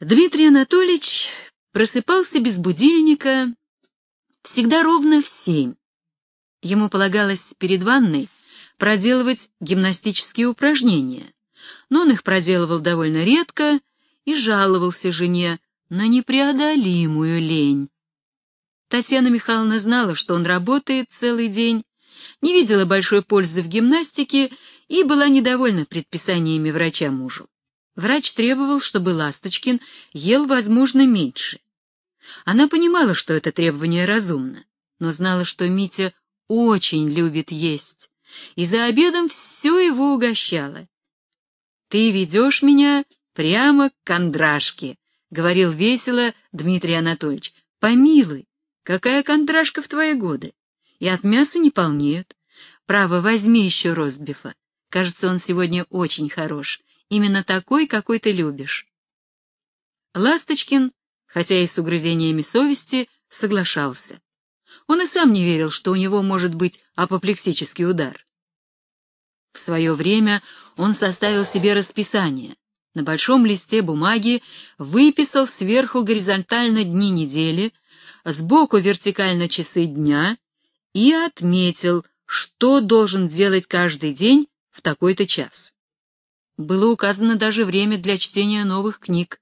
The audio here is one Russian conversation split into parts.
Дмитрий Анатольевич просыпался без будильника всегда ровно в семь. Ему полагалось перед ванной проделывать гимнастические упражнения, но он их проделывал довольно редко и жаловался жене на непреодолимую лень. Татьяна Михайловна знала, что он работает целый день, не видела большой пользы в гимнастике и была недовольна предписаниями врача мужу. Врач требовал, чтобы Ласточкин ел, возможно, меньше. Она понимала, что это требование разумно, но знала, что Митя очень любит есть, и за обедом все его угощала. «Ты ведешь меня прямо к кондрашке», — говорил весело Дмитрий Анатольевич. «Помилуй, какая кондрашка в твои годы? И от мяса не полнеют. Право, возьми еще ростбифа. Кажется, он сегодня очень хорош. Именно такой, какой ты любишь». Ласточкин, хотя и с угрызениями совести, соглашался. Он и сам не верил, что у него может быть апоплексический удар. В свое время он составил себе расписание. На большом листе бумаги выписал сверху горизонтально дни недели, сбоку вертикально часы дня и отметил, что должен делать каждый день в такой-то час. Было указано даже время для чтения новых книг.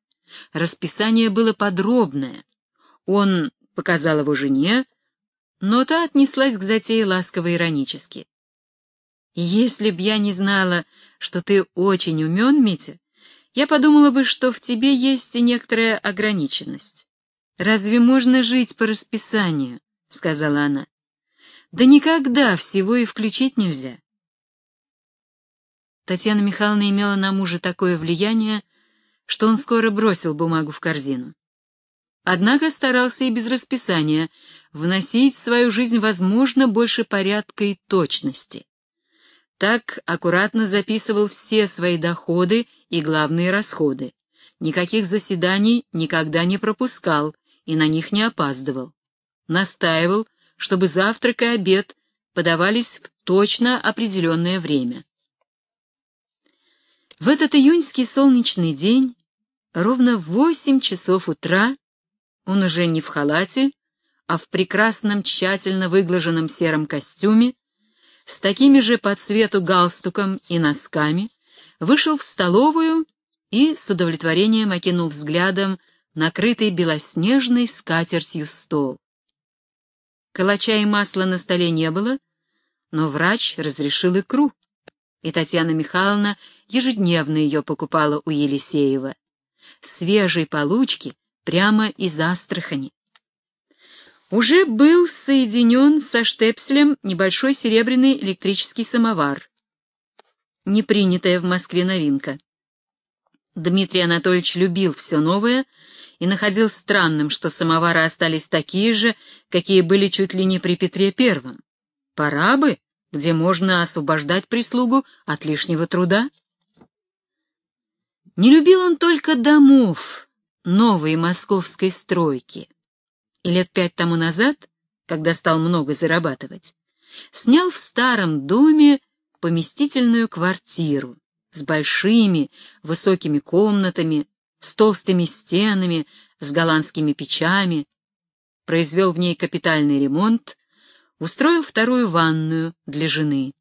Расписание было подробное. Он показал его жене, но та отнеслась к затее ласково-иронически. «Если б я не знала, что ты очень умен, Митя, я подумала бы, что в тебе есть и некоторая ограниченность. Разве можно жить по расписанию?» — сказала она. «Да никогда всего и включить нельзя». Татьяна Михайловна имела на мужа такое влияние, что он скоро бросил бумагу в корзину. Однако старался и без расписания вносить в свою жизнь, возможно, больше порядка и точности. Так аккуратно записывал все свои доходы и главные расходы. Никаких заседаний никогда не пропускал и на них не опаздывал. Настаивал, чтобы завтрак и обед подавались в точно определенное время. В этот июньский солнечный день, ровно в восемь часов утра, он уже не в халате, а в прекрасном тщательно выглаженном сером костюме, с такими же по цвету галстуком и носками, вышел в столовую и с удовлетворением окинул взглядом накрытый белоснежной скатертью стол. Калача и масла на столе не было, но врач разрешил икру, и Татьяна Михайловна ежедневно ее покупала у Елисеева. Свежей получки прямо из Астрахани. Уже был соединен со штепселем небольшой серебряный электрический самовар. Непринятая в Москве новинка. Дмитрий Анатольевич любил все новое и находил странным, что самовары остались такие же, какие были чуть ли не при Петре Первом. Пора бы, где можно освобождать прислугу от лишнего труда. Не любил он только домов, новой московской стройки. И лет пять тому назад, когда стал много зарабатывать, снял в старом доме поместительную квартиру с большими высокими комнатами, с толстыми стенами, с голландскими печами, произвел в ней капитальный ремонт, устроил вторую ванную для жены.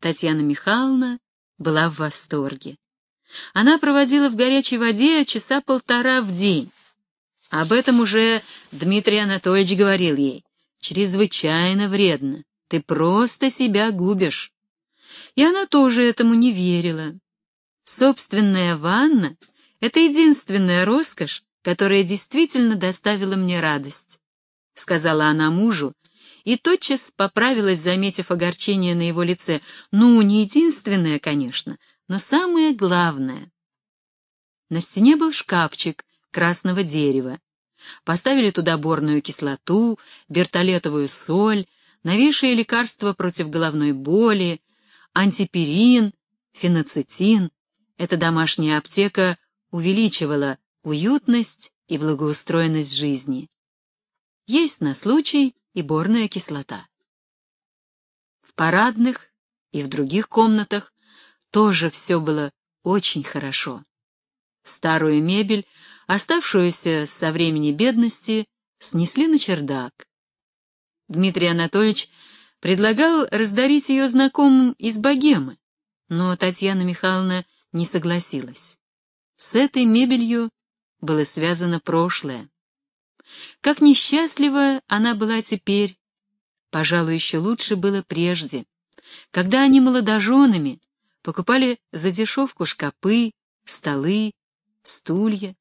Татьяна Михайловна была в восторге. Она проводила в горячей воде часа полтора в день. Об этом уже Дмитрий Анатольевич говорил ей. Чрезвычайно вредно. Ты просто себя губишь. И она тоже этому не верила. Собственная ванна — это единственная роскошь, которая действительно доставила мне радость, — сказала она мужу, и тотчас поправилась, заметив огорчение на его лице. Ну, не единственное, конечно, но самое главное. На стене был шкафчик красного дерева. Поставили туда борную кислоту, бертолетовую соль, новейшие лекарства против головной боли, антиперин, феноцетин. Эта домашняя аптека увеличивала уютность и благоустроенность жизни. Есть на случай и борная кислота. В парадных и в других комнатах тоже все было очень хорошо. Старую мебель, оставшуюся со времени бедности, снесли на чердак. Дмитрий Анатольевич предлагал раздарить ее знакомым из богемы, но Татьяна Михайловна не согласилась. С этой мебелью было связано прошлое. Как несчастлива она была теперь, пожалуй, еще лучше было прежде, когда они молодоженами покупали за дешевку шкапы, столы, стулья.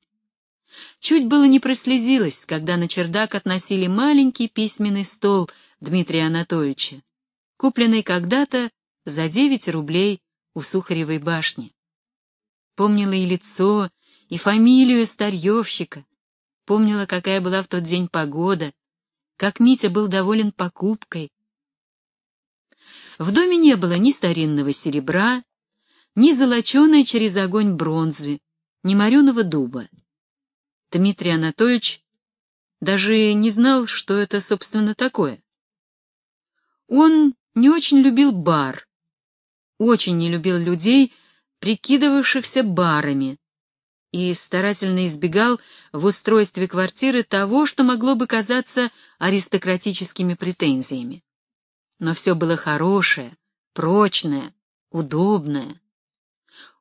Чуть было не прослезилась, когда на чердак относили маленький письменный стол Дмитрия Анатольевича, купленный когда-то за девять рублей у Сухаревой башни. Помнила и лицо, и фамилию старьевщика, помнила, какая была в тот день погода, как Митя был доволен покупкой. В доме не было ни старинного серебра, ни золоченой через огонь бронзы, ни мореного дуба. Дмитрий Анатольевич даже не знал, что это, собственно, такое. Он не очень любил бар, очень не любил людей, прикидывавшихся барами, и старательно избегал в устройстве квартиры того, что могло бы казаться аристократическими претензиями. Но все было хорошее, прочное, удобное.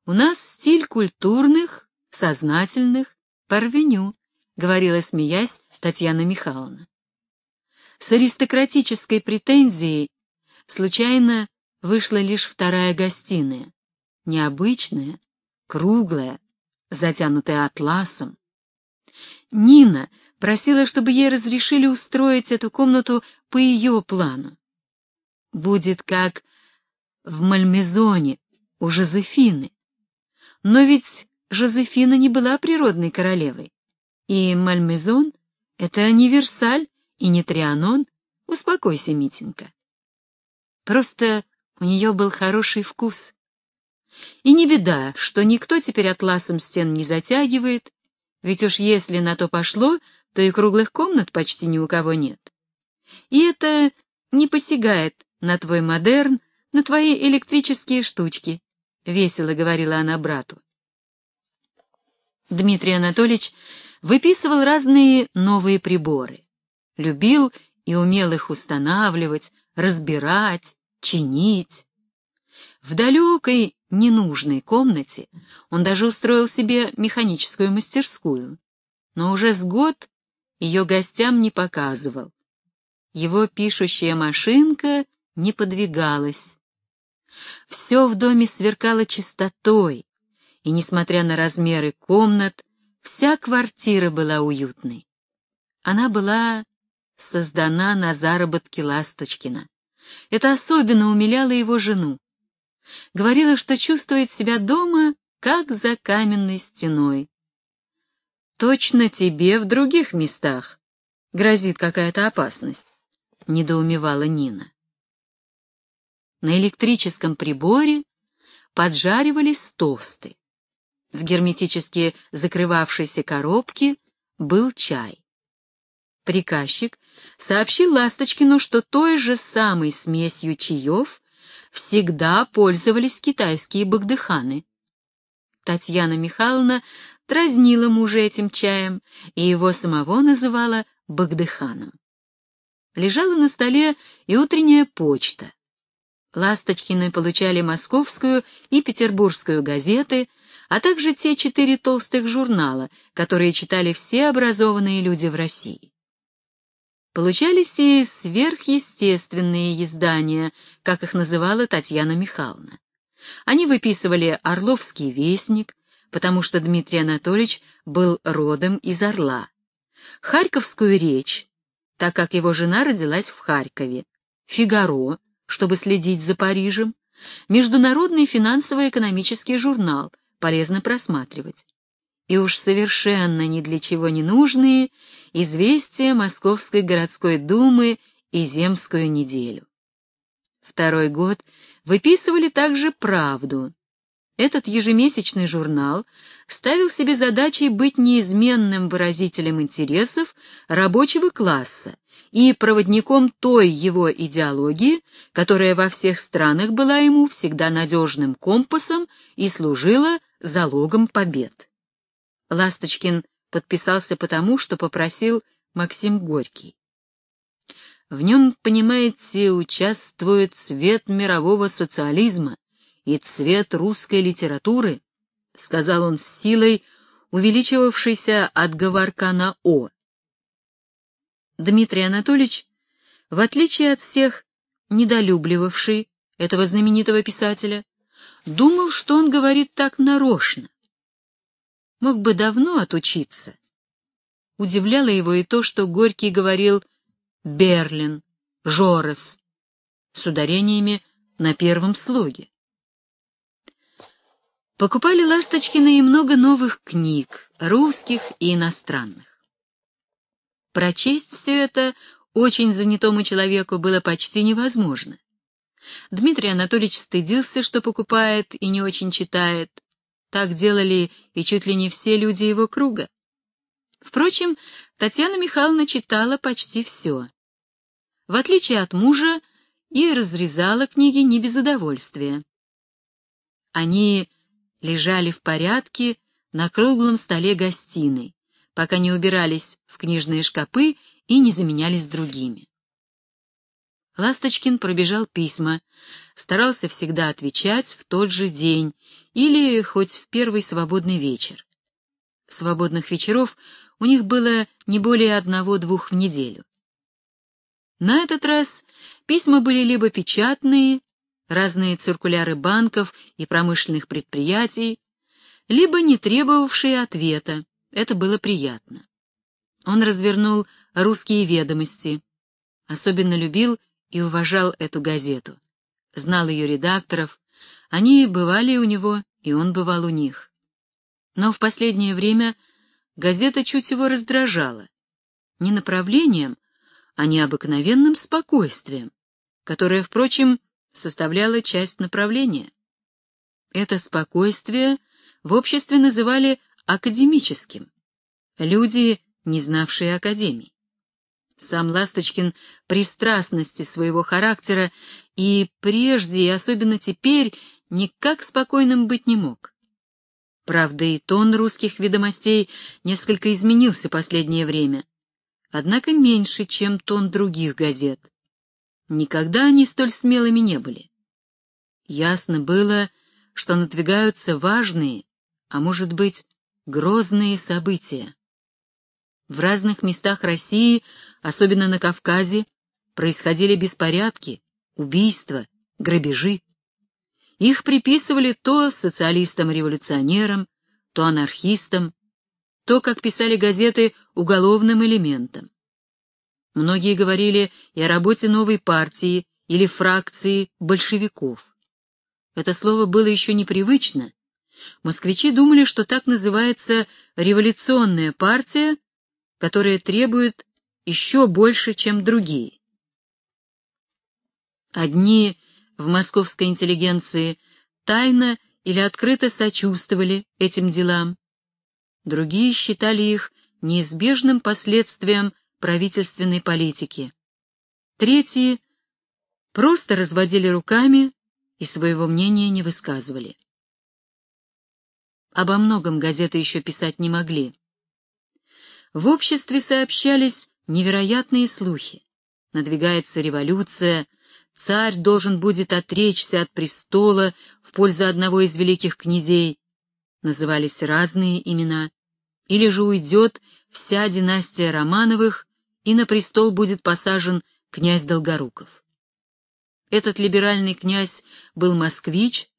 У нас стиль культурных, сознательных, парвеню, говорила, смеясь, Татьяна Михайловна. С аристократической претензией случайно вышла лишь вторая гостиная, необычная, круглая, затянутая атласом. Нина просила, чтобы ей разрешили устроить эту комнату по ее плану. Будет как в Мальмезоне у Жозефины. Но ведь Жозефина не была природной королевой. И Мальмезон — это не Версаль и не Трианон. Успокойся, Митенька. Просто у нее был хороший вкус. И не беда, что никто теперь атласом стен не затягивает, ведь уж если на то пошло, то и круглых комнат почти ни у кого нет. И это не посягает на твой модерн, на твои электрические штучки, — весело говорила она брату. Дмитрий Анатольевич выписывал разные новые приборы. Любил и умел их устанавливать, разбирать, чинить. В далекой, ненужной комнате он даже устроил себе механическую мастерскую, но уже с год ее гостям не показывал. Его пишущая машинка не подвигалась, все в доме сверкало чистотой, и, несмотря на размеры комнат, вся квартира была уютной. Она была создана на заработки Ласточкина. Это особенно умиляло его жену. Говорила, что чувствует себя дома, как за каменной стеной. «Точно тебе в других местах грозит какая-то опасность», — недоумевала Нина. На электрическом приборе поджаривались тосты. В герметически закрывавшейся коробке был чай. Приказчик сообщил Ласточкину, что той же самой смесью чаев всегда пользовались китайские багдыханы. Татьяна Михайловна дразнила мужа этим чаем и его самого называла багдыханом. Лежала на столе и утренняя почта. Ласточкины получали московскую и петербургскую газеты, а также те четыре толстых журнала, которые читали все образованные люди в России. Получались и сверхъестественные издания, как их называла Татьяна Михайловна. Они выписывали «Орловский вестник», потому что Дмитрий Анатольевич был родом из Орла, «Харьковскую речь», так как его жена родилась в Харькове, «Фигаро», чтобы следить за Парижем, Международный финансово-экономический журнал полезно просматривать. И уж совершенно ни для чего не нужные известия Московской городской думы и Земскую неделю. Второй год выписывали также «Правду». Этот ежемесячный журнал ставил себе задачей быть неизменным выразителем интересов рабочего класса и проводником той его идеологии, которая во всех странах была ему всегда надежным компасом и служила залогом побед. Ласточкин подписался потому, что попросил Максим Горький. В нем, понимаете, участвует цвет мирового социализма и цвет русской литературы, — сказал он с силой, увеличивавшейся от говорка на «о». Дмитрий Анатольевич, в отличие от всех недолюбливавший этого знаменитого писателя, думал, что он говорит так нарочно. Мог бы давно отучиться. Удивляло его и то, что Горький говорил «Берлин», «Жорес» с ударениями на первом слоге. Покупали Ласточкина и много новых книг, русских и иностранных. Прочесть все это очень занятому человеку было почти невозможно. Дмитрий Анатольевич стыдился, что покупает и не очень читает. Так делали и чуть ли не все люди его круга. Впрочем, Татьяна Михайловна читала почти все. В отличие от мужа, и разрезала книги не без удовольствия. Они лежали в порядке на круглом столе гостиной, пока не убирались в книжные шкапы и не заменялись другими. Ласточкин пробежал письма, старался всегда отвечать в тот же день или хоть в первый свободный вечер. Свободных вечеров у них было не более одного-двух в неделю. На этот раз письма были либо печатные, разные циркуляры банков и промышленных предприятий, либо не требовавшие ответа, это было приятно. Он развернул «Русские ведомости», особенно любил и уважал эту газету. Знал ее редакторов, они бывали у него, и он бывал у них. Но в последнее время газета чуть его раздражала. Не направлением, а необыкновенным спокойствием, которое, впрочем, составляло часть направления. Это спокойствие в обществе называли академическим. Люди, не знавшие академий. Сам Ласточкин пристрастности своего характера и прежде, и особенно теперь, никак спокойным быть не мог. Правда, и тон русских ведомостей несколько изменился последнее время, однако меньше, чем тон других газет. Никогда они столь смелыми не были. Ясно было, что надвигаются важные, а может быть, грозные события. В разных местах России, особенно на Кавказе, происходили беспорядки, убийства, грабежи. Их приписывали то социалистам-революционерам, то анархистам, то, как писали газеты, уголовным элементам. Многие говорили и о работе новой партии или фракции большевиков. Это слово было еще непривычно. Москвичи думали, что так называется революционная партия, которые требуют еще больше, чем другие. Одни в московской интеллигенции тайно или открыто сочувствовали этим делам, другие считали их неизбежным последствием правительственной политики. Третьи просто разводили руками и своего мнения не высказывали. Обо многом газеты еще писать не могли. В обществе сообщались невероятные слухи. Надвигается революция, царь должен будет отречься от престола в пользу одного из великих князей. Назывались разные имена. Или же уйдет вся династия Романовых, и на престол будет посажен князь Долгоруков. Этот либеральный князь был москвич,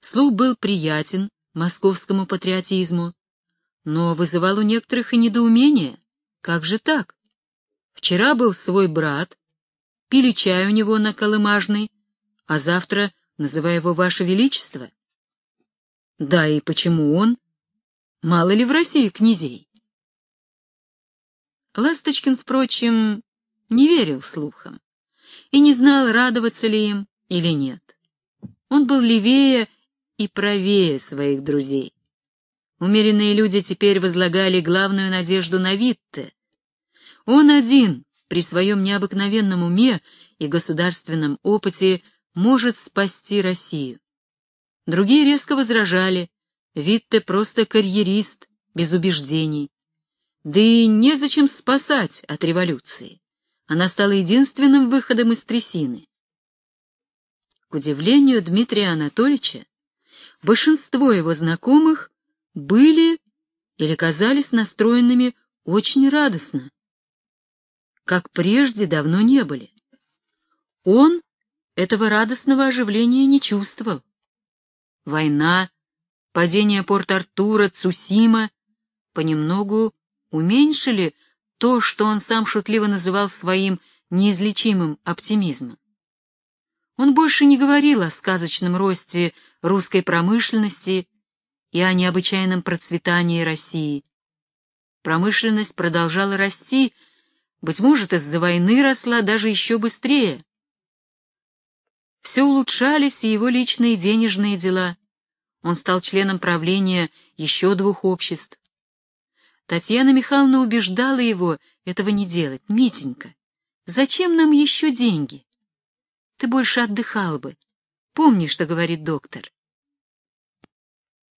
слух был приятен московскому патриотизму, но вызывал у некоторых и недоумение. Как же так? Вчера был свой брат, пили чай у него на Колымажной, а завтра называя его Ваше Величество. Да и почему он? Мало ли в России князей? Ласточкин, впрочем, не верил слухам и не знал, радоваться ли им или нет. Он был левее и правее своих друзей. Умеренные люди теперь возлагали главную надежду на Витте. Он один, при своем необыкновенном уме и государственном опыте, может спасти Россию. Другие резко возражали. Витте просто карьерист, без убеждений. Да и незачем спасать от революции. Она стала единственным выходом из трясины. К удивлению Дмитрия Анатольевича, большинство его знакомых были или казались настроенными очень радостно, как прежде давно не были. Он этого радостного оживления не чувствовал. Война, падение Порт-Артура, Цусима понемногу уменьшили то, что он сам шутливо называл своим неизлечимым оптимизмом. Он больше не говорил о сказочном росте русской промышленности и о необычайном процветании России. Промышленность продолжала расти, быть может, из-за войны росла даже еще быстрее. Все улучшались и его личные денежные дела. Он стал членом правления еще двух обществ. Татьяна Михайловна убеждала его этого не делать. «Митенька, зачем нам еще деньги? Ты больше отдыхал бы. Помни, что говорит доктор.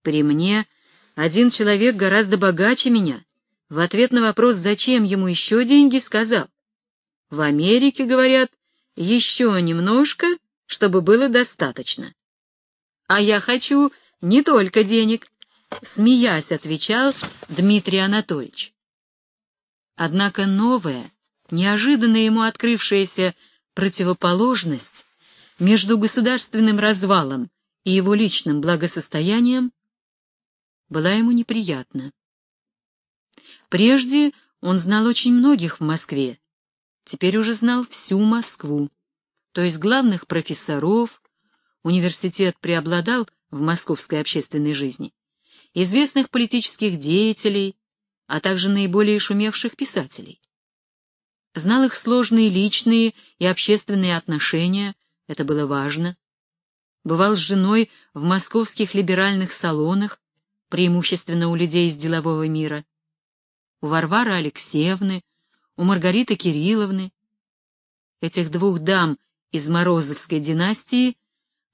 При мне один человек гораздо богаче меня. В ответ на вопрос, зачем ему еще деньги, сказал. В Америке, говорят, еще немножко, чтобы было достаточно. А я хочу не только денег, смеясь, отвечал Дмитрий Анатольевич. Однако новая, неожиданно ему открывшаяся противоположность между государственным развалом и его личным благосостоянием была ему неприятна. Прежде он знал очень многих в Москве, теперь уже знал всю Москву, то есть главных профессоров, университет преобладал в московской общественной жизни, известных политических деятелей, а также наиболее шумевших писателей. Знал их сложные личные и общественные отношения, это было важно. Бывал с женой в московских либеральных салонах, преимущественно у людей из делового мира, у Варвары Алексеевны, у Маргариты Кирилловны. Этих двух дам из Морозовской династии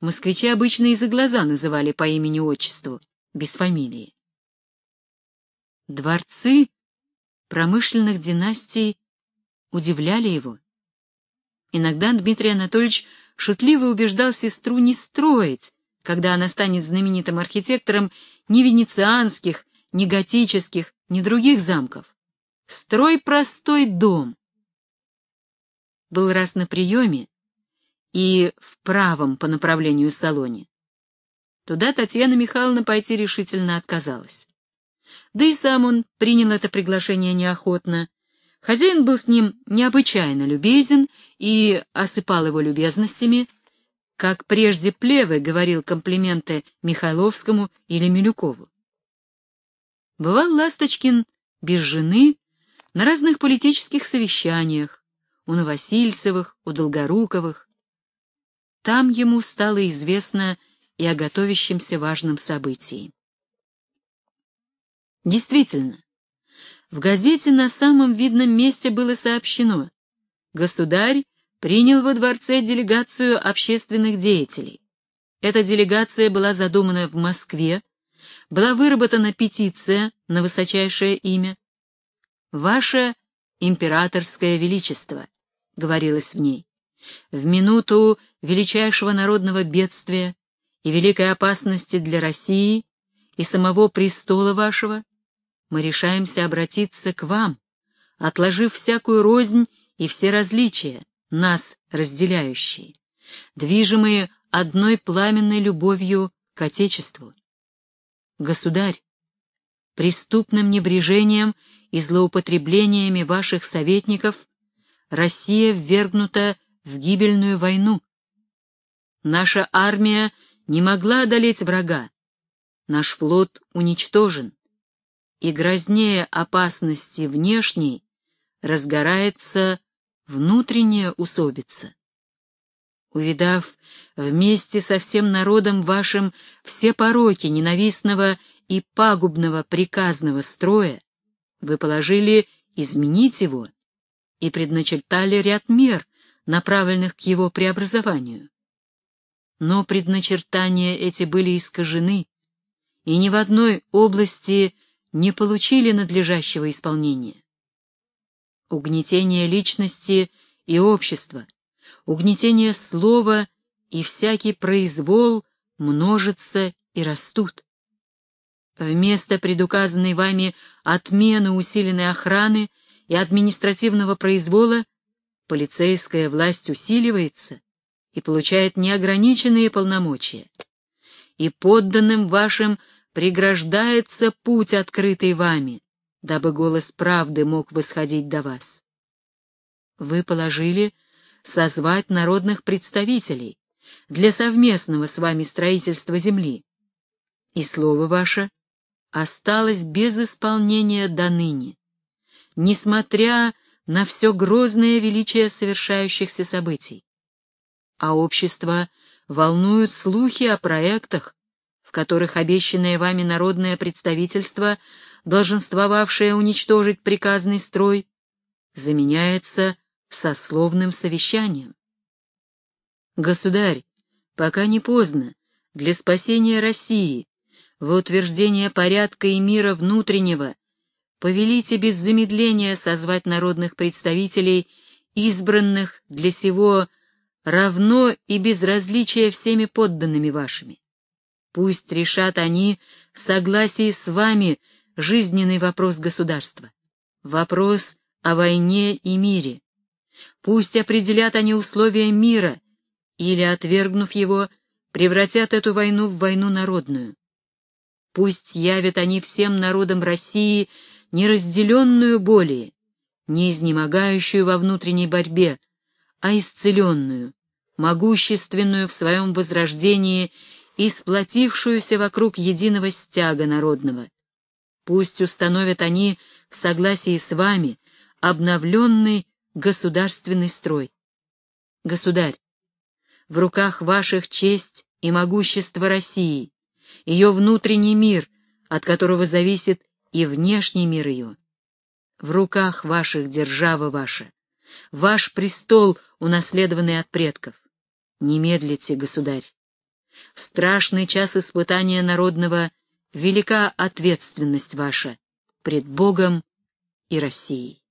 москвичи обычно и за глаза называли по имени-отчеству, без фамилии. Дворцы промышленных династий удивляли его. Иногда Дмитрий Анатольевич шутливо убеждал сестру не строить, когда она станет знаменитым архитектором ни венецианских, ни готических, ни других замков. Строй простой дом. Был раз на приеме и в правом по направлению салоне. Туда Татьяна Михайловна пойти решительно отказалась. Да и сам он принял это приглашение неохотно. Хозяин был с ним необычайно любезен и осыпал его любезностями, как прежде Плевы говорил комплименты Михайловскому или Милюкову. Бывал Ласточкин без жены на разных политических совещаниях, у Новосильцевых, у Долгоруковых. Там ему стало известно и о готовящемся важном событии. Действительно, в газете на самом видном месте было сообщено «Государь принял во дворце делегацию общественных деятелей. Эта делегация была задумана в Москве, была выработана петиция на высочайшее имя. «Ваше императорское величество», — говорилось в ней, — «в минуту величайшего народного бедствия и великой опасности для России и самого престола вашего, мы решаемся обратиться к вам, отложив всякую рознь и все различия, нас разделяющие, движимые одной пламенной любовью к Отечеству. Государь, преступным небрежением и злоупотреблениями ваших советников Россия ввергнута в гибельную войну. Наша армия не могла одолеть врага, наш флот уничтожен, и грознее опасности внешней разгорается внутренняя усобица. Увидав вместе со всем народом вашим все пороки ненавистного и пагубного приказного строя, вы положили изменить его и предначертали ряд мер, направленных к его преобразованию. Но предначертания эти были искажены, и ни в одной области не получили надлежащего исполнения. Угнетение личности и общества, угнетение слова и всякий произвол множатся и растут. Вместо предуказанной вами отмены усиленной охраны и административного произвола полицейская власть усиливается и получает неограниченные полномочия. И подданным вашим преграждается путь, открытый вами, дабы голос правды мог восходить до вас. Вы положили созвать народных представителей для совместного с вами строительства земли, и слово ваше осталось без исполнения до ныне, несмотря на все грозное величие совершающихся событий. А общество волнуют слухи о проектах, в которых обещанное вами народное представительство, долженствовавшее уничтожить приказный строй, заменяется сословным совещанием. Государь, пока не поздно, для спасения России, во утверждение порядка и мира внутреннего, повелите без замедления созвать народных представителей, избранных для сего равно и без различия всеми подданными вашими. Пусть решат они в согласии с вами жизненный вопрос государства, вопрос о войне и мире. Пусть определят они условия мира или, отвергнув его, превратят эту войну в войну народную. Пусть явят они всем народам России неразделенную более, не изнемогающую во внутренней борьбе, а исцеленную, могущественную в своем возрождении и сплотившуюся вокруг единого стяга народного. Пусть установят они в согласии с вами обновленный государственный строй. Государь, в руках ваших честь и могущество России, ее внутренний мир, от которого зависит и внешний мир ее. В руках ваших держава ваша, ваш престол, унаследованный от предков. Не медлите, государь. В страшный час испытания народного велика ответственность ваша пред Богом и Россией.